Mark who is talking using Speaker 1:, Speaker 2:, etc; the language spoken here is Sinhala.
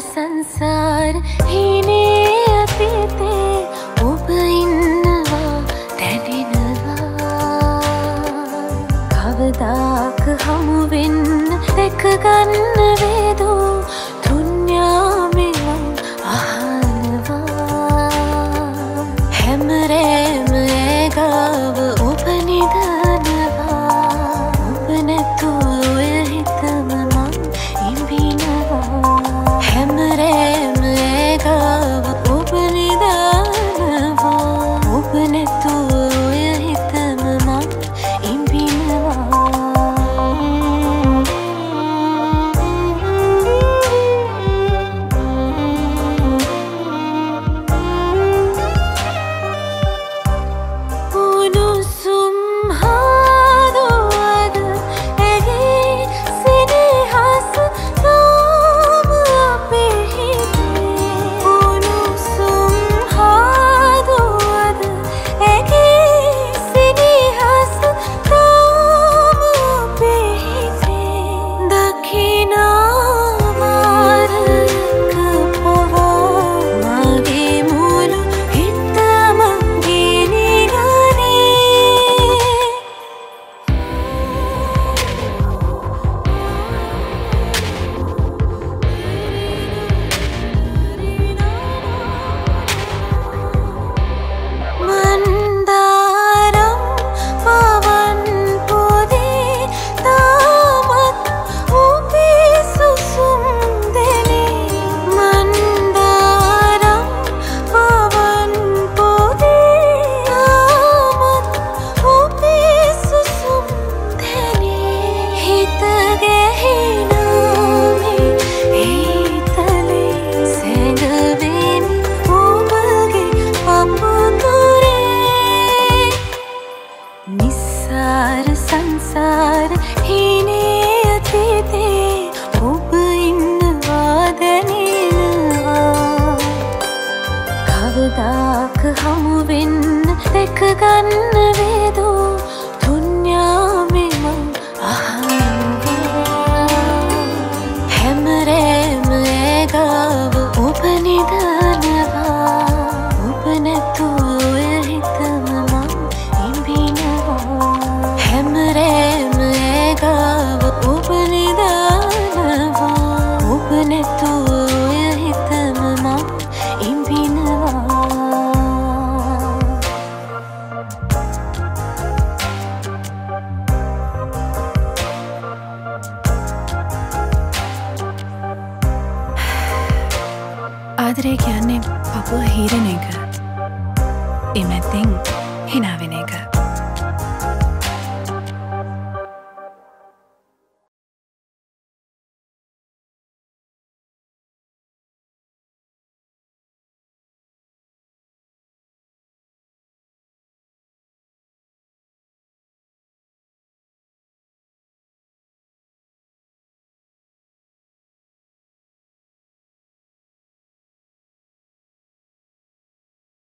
Speaker 1: සංසාර හිනේ අපිතේ ඔබ ඉන්නවා දැනෙනවා. කවදාක හමුවෙන්න දැකගන්න වේදෝ සංසාර සංසාර හිනේ අතීතේ ඔබ ඉන්නවා දැනෙනවා. කවදාක හමුවෙන්න දැකගන්න වේ
Speaker 2: ආදරය කියන්නේ පපුුව හීරණ එක එමැත්තිං හිනාවෙන එක.